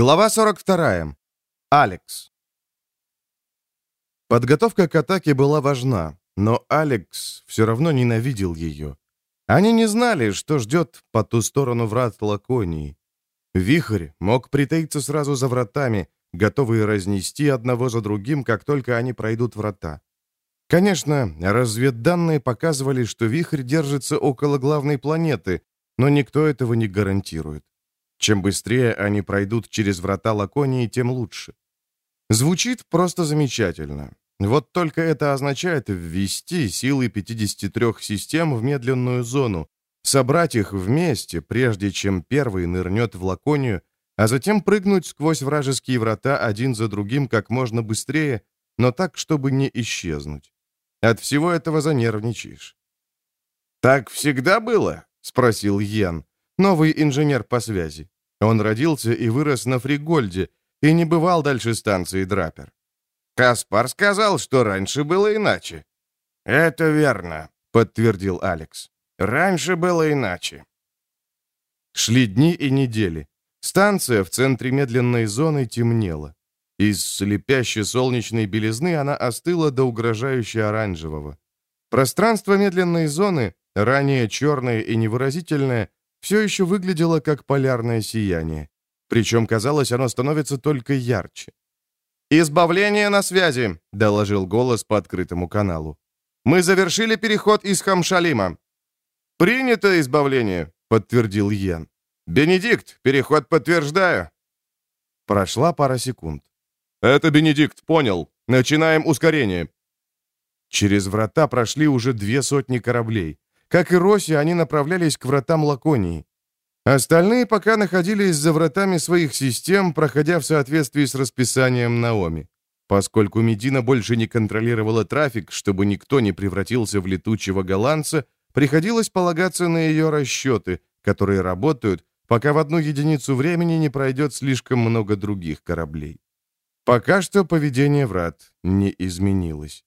Глава 42. Алекс. Подготовка к атаке была важна, но Алекс все равно ненавидел ее. Они не знали, что ждет по ту сторону врат Лаконии. Вихрь мог притаиться сразу за вратами, готовые разнести одного за другим, как только они пройдут врата. Конечно, разведданные показывали, что вихрь держится около главной планеты, но никто этого не гарантирует. Чем быстрее они пройдут через врата Лаконии, тем лучше. Звучит просто замечательно. Вот только это означает ввести силы 53 систем в медленную зону, собрать их вместе, прежде чем первый нырнет в Лаконию, а затем прыгнуть сквозь вражеские врата один за другим как можно быстрее, но так, чтобы не исчезнуть. От всего этого занервничаешь. «Так всегда было?» — спросил Йен, новый инженер по связи. Он родился и вырос на Фригольде и не бывал дальше станции Драпер. Каспар сказал, что раньше было иначе. «Это верно», — подтвердил Алекс. «Раньше было иначе». Шли дни и недели. Станция в центре медленной зоны темнела. Из слепящей солнечной белизны она остыла до угрожающе оранжевого. Пространство медленной зоны, ранее черное и невыразительное, все еще выглядело как полярное сияние. Причем, казалось, оно становится только ярче. «Избавление на связи», — доложил голос по открытому каналу. «Мы завершили переход из Хамшалима». «Принято избавление», — подтвердил Йен. «Бенедикт, переход подтверждаю». Прошла пара секунд. «Это Бенедикт, понял. Начинаем ускорение». Через врата прошли уже две сотни кораблей. Как и Роси, они направлялись к вратам Лаконии. Остальные пока находились за вратами своих систем, проходя в соответствии с расписанием Наоми. Поскольку Медина больше не контролировала трафик, чтобы никто не превратился в летучего голландца, приходилось полагаться на ее расчеты, которые работают, пока в одну единицу времени не пройдет слишком много других кораблей. Пока что поведение врат не изменилось.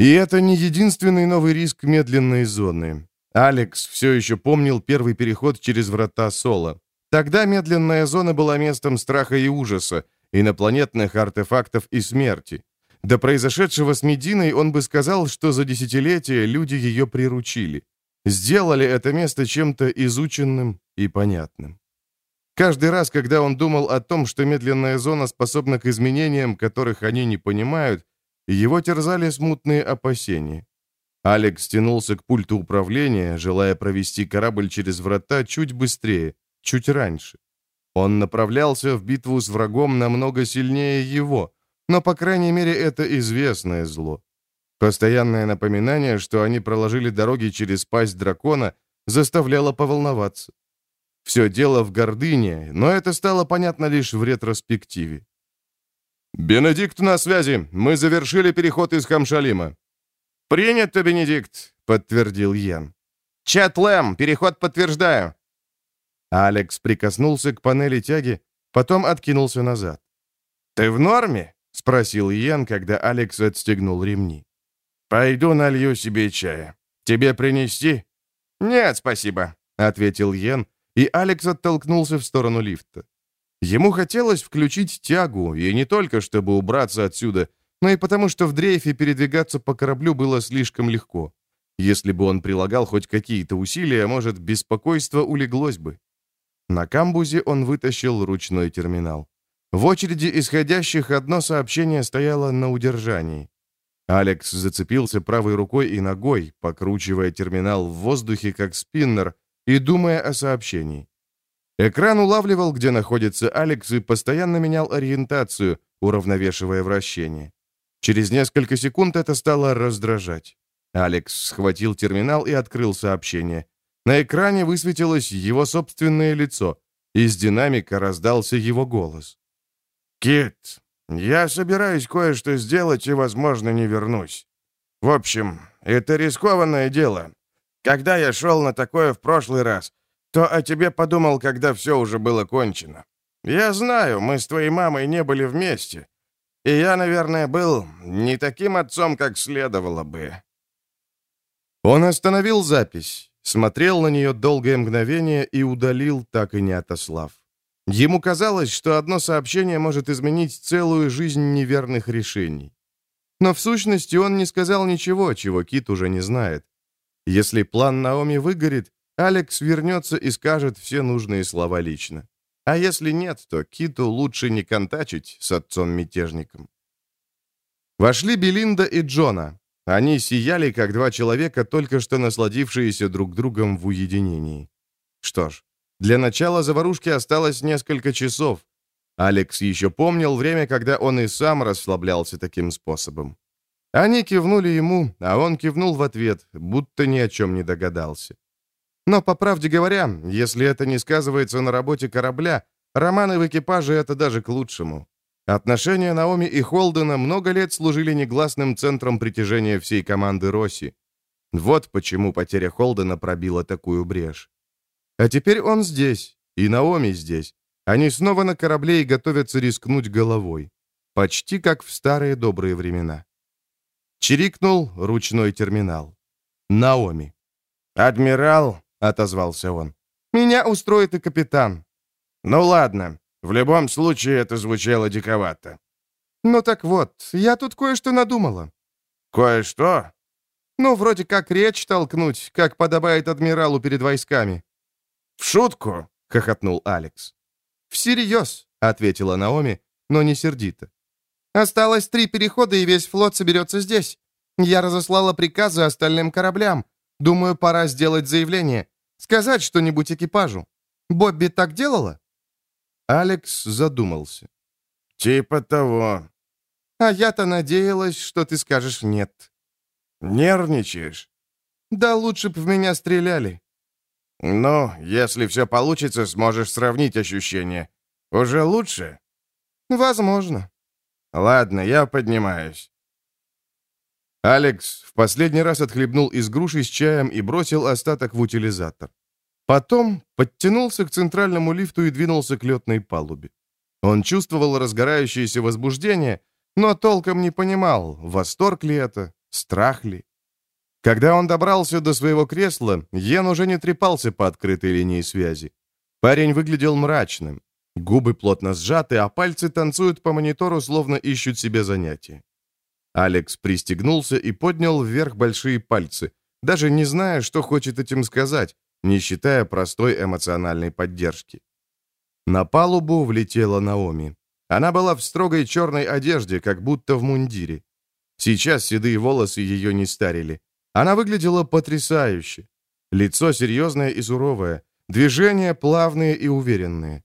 И это не единственный новый риск медленной зоны. Алекс все еще помнил первый переход через врата Соло. Тогда медленная зона была местом страха и ужаса, инопланетных артефактов и смерти. До произошедшего с Мединой он бы сказал, что за десятилетия люди ее приручили. Сделали это место чем-то изученным и понятным. Каждый раз, когда он думал о том, что медленная зона способна к изменениям, которых они не понимают, его терзали смутные опасения. Алекс тянулся к пульту управления, желая провести корабль через врата чуть быстрее, чуть раньше. Он направлялся в битву с врагом намного сильнее его, но, по крайней мере, это известное зло. Постоянное напоминание, что они проложили дороги через пасть дракона, заставляло поволноваться. Все дело в гордыне, но это стало понятно лишь в ретроспективе. «Бенедикт на связи. Мы завершили переход из Хамшалима». «Принято, Бенедикт», — подтвердил Ян. «Чат Лэм, переход подтверждаю». Алекс прикоснулся к панели тяги, потом откинулся назад. «Ты в норме?» — спросил Ян, когда Алекс отстегнул ремни. «Пойду налью себе чая. Тебе принести?» «Нет, спасибо», — ответил Йен, и Алекс оттолкнулся в сторону лифта. Ему хотелось включить тягу, и не только чтобы убраться отсюда, но и потому, что в дрейфе передвигаться по кораблю было слишком легко. Если бы он прилагал хоть какие-то усилия, может, беспокойство улеглось бы. На камбузе он вытащил ручной терминал. В очереди исходящих одно сообщение стояло на удержании. Алекс зацепился правой рукой и ногой, покручивая терминал в воздухе, как спиннер, и думая о сообщении. Экран улавливал, где находится Алекс, и постоянно менял ориентацию, уравновешивая вращение. Через несколько секунд это стало раздражать. Алекс схватил терминал и открыл сообщение. На экране высветилось его собственное лицо. Из динамика раздался его голос. «Кит, я собираюсь кое-что сделать и, возможно, не вернусь. В общем, это рискованное дело. Когда я шел на такое в прошлый раз, то о тебе подумал, когда все уже было кончено. Я знаю, мы с твоей мамой не были вместе. И я, наверное, был не таким отцом, как следовало бы». Он остановил запись, смотрел на нее долгое мгновение и удалил, так и не отослав. Ему казалось, что одно сообщение может изменить целую жизнь неверных решений. Но в сущности он не сказал ничего, чего Кит уже не знает. Если план Наоми выгорит, Алекс вернется и скажет все нужные слова лично. А если нет, то Киту лучше не контачить с отцом-мятежником. Вошли Белинда и Джона. Они сияли, как два человека, только что насладившиеся друг другом в уединении. Что ж, для начала заварушки осталось несколько часов. Алекс еще помнил время, когда он и сам расслаблялся таким способом. Они кивнули ему, а он кивнул в ответ, будто ни о чем не догадался. Но, по правде говоря, если это не сказывается на работе корабля, романы в экипаже — это даже к лучшему. Отношения Наоми и Холдена много лет служили негласным центром притяжения всей команды Росси. Вот почему потеря Холдена пробила такую брешь. А теперь он здесь, и Наоми здесь. Они снова на корабле и готовятся рискнуть головой. Почти как в старые добрые времена. Чирикнул ручной терминал. Наоми. «Адмирал», — отозвался он. «Меня устроит и капитан». «Ну ладно. В любом случае это звучало диковато». «Ну так вот, я тут кое-что надумала». «Кое-что?» «Ну, вроде как речь толкнуть, как подобает адмиралу перед войсками». «В шутку?» — хохотнул Алекс. «Всерьез», — ответила Наоми, но не сердито. «Осталось три перехода, и весь флот соберется здесь. Я разослала приказы остальным кораблям. Думаю, пора сделать заявление. Сказать что-нибудь экипажу. Бобби так делала?» Алекс задумался. «Типа того». «А я-то надеялась, что ты скажешь нет». «Нервничаешь?» «Да лучше б в меня стреляли». «Ну, если все получится, сможешь сравнить ощущения. Уже лучше?» «Возможно». «Ладно, я поднимаюсь». Алекс в последний раз отхлебнул из груши с чаем и бросил остаток в утилизатор. Потом подтянулся к центральному лифту и двинулся к летной палубе. Он чувствовал разгорающееся возбуждение, но толком не понимал, восторг ли это, страх ли. Когда он добрался до своего кресла, Йен уже не трепался по открытой линии связи. Парень выглядел мрачным. Губы плотно сжаты, а пальцы танцуют по монитору, словно ищут себе занятия. Алекс пристегнулся и поднял вверх большие пальцы, даже не зная, что хочет этим сказать, не считая простой эмоциональной поддержки. На палубу влетела Наоми. Она была в строгой черной одежде, как будто в мундире. Сейчас седые волосы ее не старили. Она выглядела потрясающе. Лицо серьезное и суровое, движения плавные и уверенные.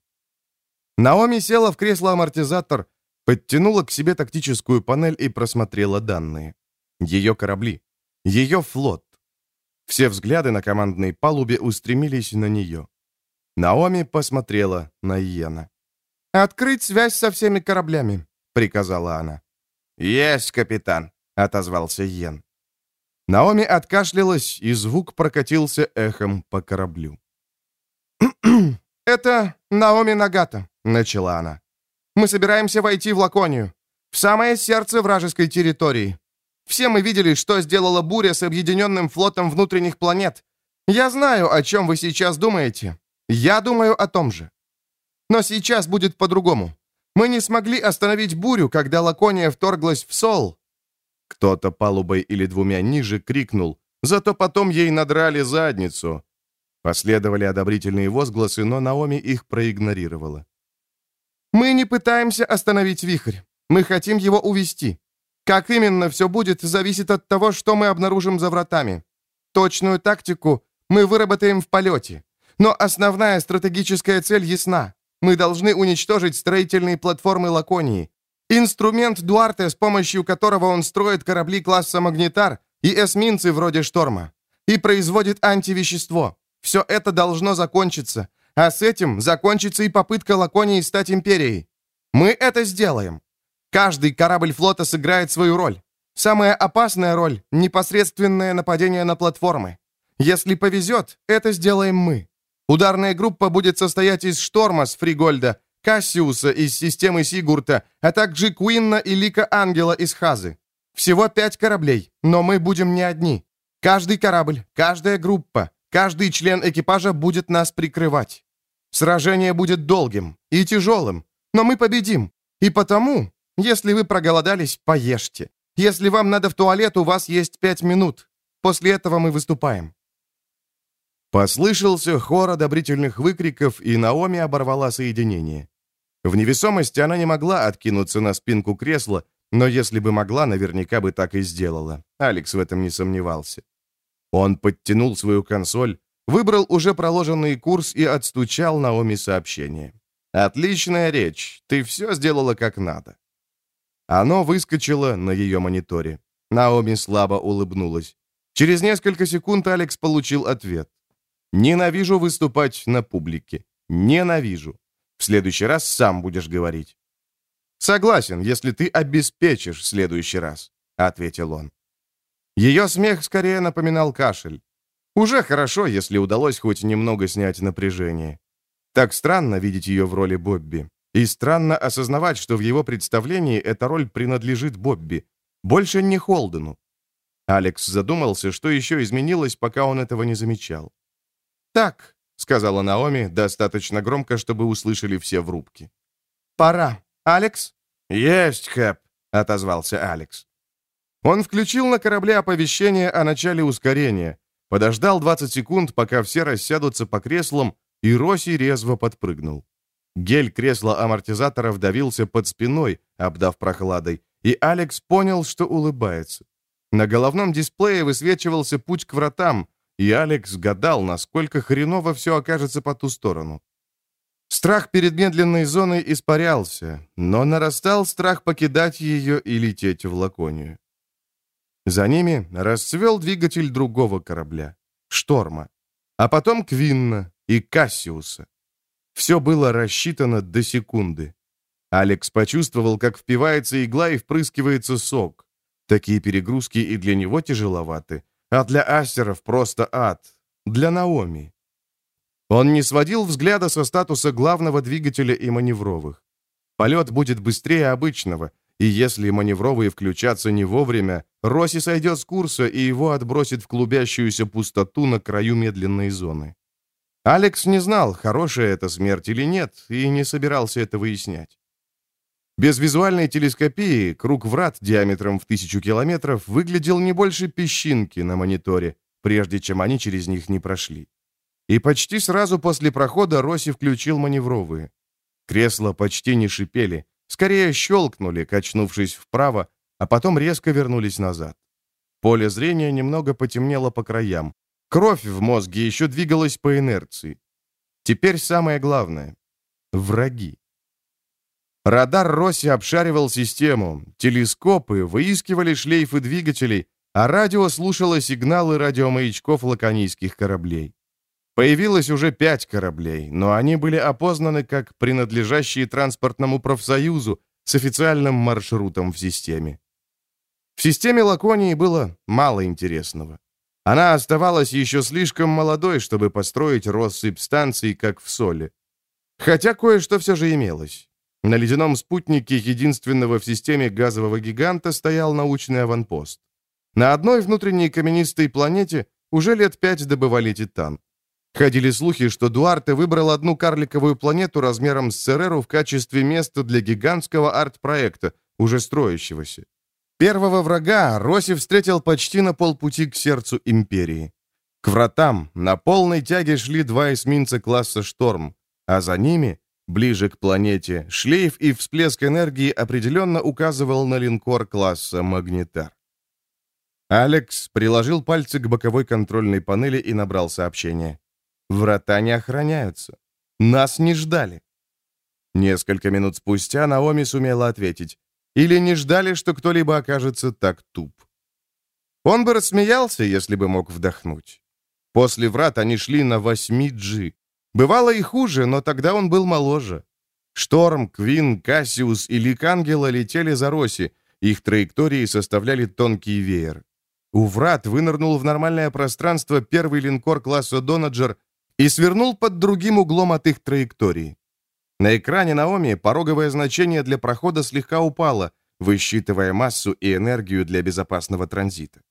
Наоми села в кресло-амортизатор, подтянула к себе тактическую панель и просмотрела данные. Ее корабли, ее флот. Все взгляды на командной палубе устремились на нее. Наоми посмотрела на Йена. «Открыть связь со всеми кораблями», — приказала она. «Есть, капитан», — отозвался Йен. Наоми откашлялась, и звук прокатился эхом по кораблю. «Это Наоми Нагата», — начала она. «Мы собираемся войти в Лаконию, в самое сердце вражеской территории. Все мы видели, что сделала буря с объединенным флотом внутренних планет. Я знаю, о чем вы сейчас думаете. Я думаю о том же. Но сейчас будет по-другому. Мы не смогли остановить бурю, когда Лакония вторглась в Сол, кто-то палубой или двумя ниже крикнул, зато потом ей надрали задницу. Последовали одобрительные возгласы, но Наоми их проигнорировала. «Мы не пытаемся остановить вихрь. Мы хотим его увести. Как именно все будет, зависит от того, что мы обнаружим за вратами. Точную тактику мы выработаем в полете. Но основная стратегическая цель ясна. Мы должны уничтожить строительные платформы Лаконии, Инструмент Дуарте, с помощью которого он строит корабли класса «Магнитар» и эсминцы вроде «Шторма». И производит антивещество. Все это должно закончиться. А с этим закончится и попытка Лаконии стать империей. Мы это сделаем. Каждый корабль флота сыграет свою роль. Самая опасная роль — непосредственное нападение на платформы. Если повезет, это сделаем мы. Ударная группа будет состоять из «Шторма» с Фригольда Кассиуса из системы Сигурта, а также Куинна и Лика Ангела из Хазы. Всего пять кораблей, но мы будем не одни. Каждый корабль, каждая группа, каждый член экипажа будет нас прикрывать. Сражение будет долгим и тяжелым, но мы победим. И потому, если вы проголодались, поешьте. Если вам надо в туалет, у вас есть пять минут. После этого мы выступаем». Послышался хор одобрительных выкриков, и Наоми оборвала соединение. В невесомости она не могла откинуться на спинку кресла, но если бы могла, наверняка бы так и сделала. Алекс в этом не сомневался. Он подтянул свою консоль, выбрал уже проложенный курс и отстучал Наоми сообщение. «Отличная речь. Ты все сделала как надо». Оно выскочило на ее мониторе. Наоми слабо улыбнулась. Через несколько секунд Алекс получил ответ. «Ненавижу выступать на публике. Ненавижу. В следующий раз сам будешь говорить». «Согласен, если ты обеспечишь следующий раз», — ответил он. Ее смех скорее напоминал кашель. Уже хорошо, если удалось хоть немного снять напряжение. Так странно видеть ее в роли Бобби. И странно осознавать, что в его представлении эта роль принадлежит Бобби. Больше не Холдену. Алекс задумался, что еще изменилось, пока он этого не замечал. «Так», — сказала Наоми, достаточно громко, чтобы услышали все в рубке. «Пора. Алекс?» «Есть, Хэп», — отозвался Алекс. Он включил на корабле оповещение о начале ускорения, подождал 20 секунд, пока все рассядутся по креслам, и Росси резво подпрыгнул. Гель кресла амортизатора вдавился под спиной, обдав прохладой, и Алекс понял, что улыбается. На головном дисплее высвечивался путь к вратам, и Алекс гадал, насколько хреново все окажется по ту сторону. Страх перед медленной зоной испарялся, но нарастал страх покидать ее и лететь в Лаконию. За ними расцвел двигатель другого корабля — «Шторма», а потом Квинна и Кассиуса. Все было рассчитано до секунды. Алекс почувствовал, как впивается игла и впрыскивается сок. Такие перегрузки и для него тяжеловаты, а для астеров просто ад. Для Наоми. Он не сводил взгляда со статуса главного двигателя и маневровых. Полет будет быстрее обычного, и если маневровые включатся не вовремя, Росси сойдет с курса, и его отбросит в клубящуюся пустоту на краю медленной зоны. Алекс не знал, хорошая это смерть или нет, и не собирался это выяснять. Без визуальной телескопии круг врат диаметром в тысячу километров выглядел не больше песчинки на мониторе, прежде чем они через них не прошли. И почти сразу после прохода Росси включил маневровые. Кресла почти не шипели, скорее щелкнули, качнувшись вправо, а потом резко вернулись назад. Поле зрения немного потемнело по краям, Кровь в мозге еще двигалась по инерции. Теперь самое главное — враги. Радар Росси обшаривал систему, телескопы выискивали шлейфы двигателей, а радио слушало сигналы радиомаячков лаконийских кораблей. Появилось уже пять кораблей, но они были опознаны как принадлежащие транспортному профсоюзу с официальным маршрутом в системе. В системе Лаконии было мало интересного. Она оставалась еще слишком молодой, чтобы построить россыпь станций, как в Соле. Хотя кое-что все же имелось. На ледяном спутнике единственного в системе газового гиганта стоял научный аванпост. На одной внутренней каменистой планете уже лет пять добывали титан. Ходили слухи, что Дуарте выбрал одну карликовую планету размером с Цереру в качестве места для гигантского арт-проекта, уже строящегося. Первого врага Роси встретил почти на полпути к сердцу Империи. К вратам на полной тяге шли два эсминца класса «Шторм», а за ними, ближе к планете, шлейф и всплеск энергии определенно указывал на линкор класса «Магнитар». Алекс приложил пальцы к боковой контрольной панели и набрал сообщение. «Врата не охраняются. Нас не ждали». Несколько минут спустя Наоми сумела ответить. Или не ждали, что кто-либо окажется так туп. Он бы рассмеялся, если бы мог вдохнуть. После врат они шли на 8G. Бывало и хуже, но тогда он был моложе. Шторм, Квин, Кассиус и Лик Ангела летели за Роси. Их траектории составляли тонкий веер. У врат вынырнул в нормальное пространство первый линкор класса «Донаджер» и свернул под другим углом от их траектории. На экране Наоми пороговое значение для прохода слегка упало, высчитывая массу и энергию для безопасного транзита.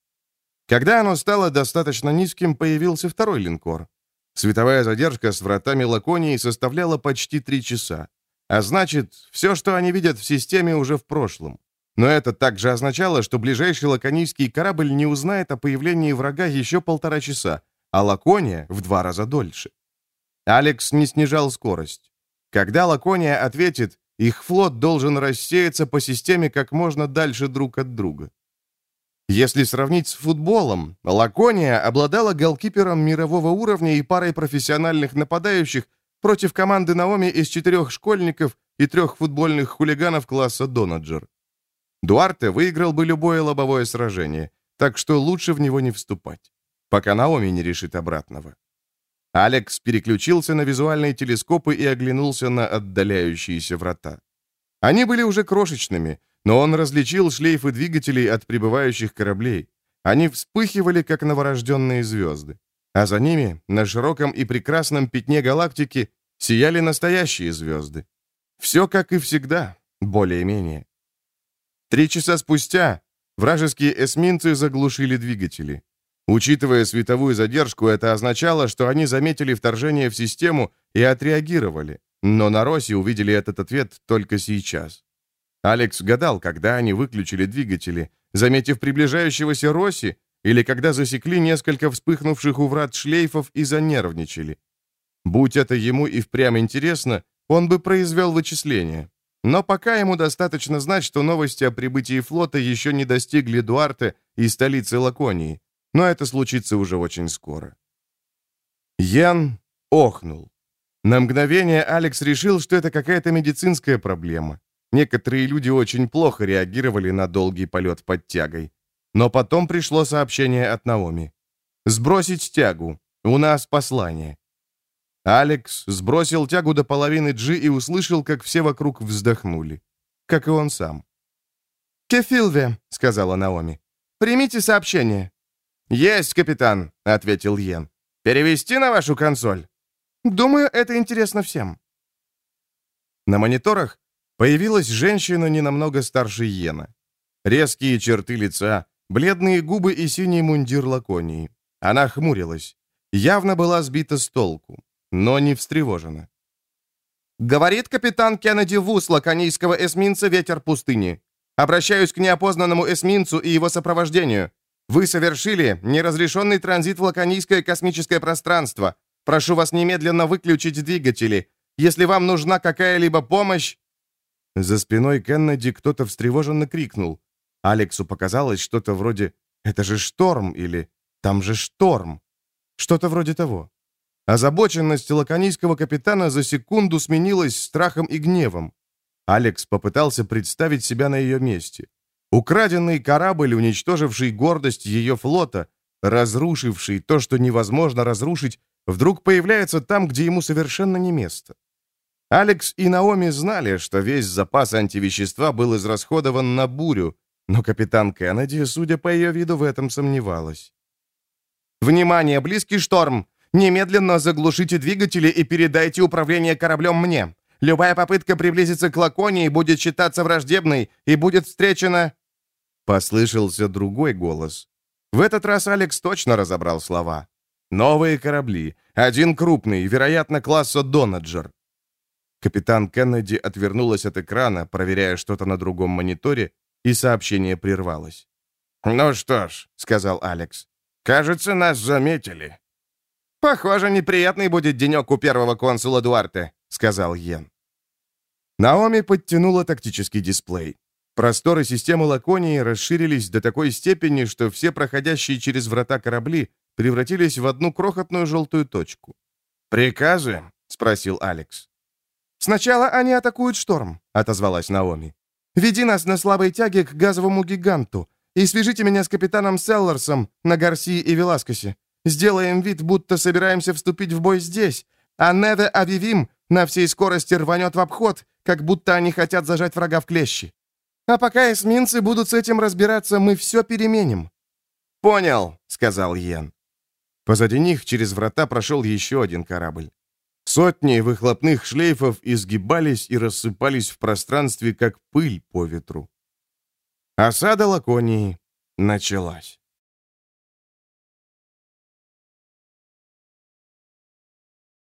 Когда оно стало достаточно низким, появился второй линкор. Световая задержка с вратами Лаконии составляла почти три часа. А значит, все, что они видят в системе, уже в прошлом. Но это также означало, что ближайший лаконийский корабль не узнает о появлении врага еще полтора часа, а Лакония в два раза дольше. Алекс не снижал скорость. Когда Лакония ответит, их флот должен рассеяться по системе как можно дальше друг от друга. Если сравнить с футболом, Лакония обладала голкипером мирового уровня и парой профессиональных нападающих против команды Наоми из четырех школьников и трех футбольных хулиганов класса Донаджер. Дуарте выиграл бы любое лобовое сражение, так что лучше в него не вступать, пока Наоми не решит обратного. Алекс переключился на визуальные телескопы и оглянулся на отдаляющиеся врата. Они были уже крошечными, но он различил шлейфы двигателей от прибывающих кораблей. Они вспыхивали, как новорожденные звезды. А за ними, на широком и прекрасном пятне галактики, сияли настоящие звезды. Все как и всегда, более-менее. Три часа спустя вражеские эсминцы заглушили двигатели. Учитывая световую задержку, это означало, что они заметили вторжение в систему и отреагировали. Но на Росе увидели этот ответ только сейчас. Алекс гадал, когда они выключили двигатели, заметив приближающегося Росси, или когда засекли несколько вспыхнувших у врат шлейфов и занервничали. Будь это ему и впрямь интересно, он бы произвел вычисление. Но пока ему достаточно знать, что новости о прибытии флота еще не достигли Дуарте и столицы Лаконии. Но это случится уже очень скоро. Ян охнул. На мгновение Алекс решил, что это какая-то медицинская проблема. Некоторые люди очень плохо реагировали на долгий полет под тягой. Но потом пришло сообщение от Наоми. «Сбросить тягу. У нас послание». Алекс сбросил тягу до половины G и услышал, как все вокруг вздохнули. Как и он сам. «Кефилве», — сказала Наоми. «Примите сообщение». «Есть, капитан», — ответил Йен. «Перевести на вашу консоль?» «Думаю, это интересно всем». На мониторах Появилась женщина не намного старше Йена. Резкие черты лица, бледные губы и синий мундир Лаконии. Она хмурилась. Явно была сбита с толку, но не встревожена. «Говорит капитан Кеннеди Вус лаконийского эсминца «Ветер пустыни». Обращаюсь к неопознанному эсминцу и его сопровождению. Вы совершили неразрешенный транзит в лаконийское космическое пространство. Прошу вас немедленно выключить двигатели. Если вам нужна какая-либо помощь, за спиной Кеннеди кто-то встревоженно крикнул. Алексу показалось что-то вроде «Это же шторм» или «Там же шторм». Что-то вроде того. Озабоченность лаконийского капитана за секунду сменилась страхом и гневом. Алекс попытался представить себя на ее месте. Украденный корабль, уничтоживший гордость ее флота, разрушивший то, что невозможно разрушить, вдруг появляется там, где ему совершенно не место. Алекс и Наоми знали, что весь запас антивещества был израсходован на бурю, но капитан Кеннеди, судя по ее виду, в этом сомневалась. «Внимание, близкий шторм! Немедленно заглушите двигатели и передайте управление кораблем мне. Любая попытка приблизиться к Лаконии будет считаться враждебной и будет встречена...» Послышался другой голос. В этот раз Алекс точно разобрал слова. «Новые корабли. Один крупный, вероятно, класса «Донаджер». Капитан Кеннеди отвернулась от экрана, проверяя что-то на другом мониторе, и сообщение прервалось. «Ну что ж», — сказал Алекс, — «кажется, нас заметили». «Похоже, неприятный будет денек у первого консула Дуарте», — сказал Йен. Наоми подтянула тактический дисплей. Просторы системы Лаконии расширились до такой степени, что все проходящие через врата корабли превратились в одну крохотную желтую точку. «Приказы?» — спросил Алекс. «Сначала они атакуют шторм», — отозвалась Наоми. «Веди нас на слабой тяге к газовому гиганту и свяжите меня с капитаном Селларсом на Гарсии и Веласкосе. Сделаем вид, будто собираемся вступить в бой здесь, а Неве Авивим на всей скорости рванет в обход, как будто они хотят зажать врага в клещи. А пока эсминцы будут с этим разбираться, мы все переменим». «Понял», — сказал Йен. Позади них через врата прошел еще один корабль. Сотни выхлопных шлейфов изгибались и рассыпались в пространстве, как пыль по ветру. Осада Лаконии началась.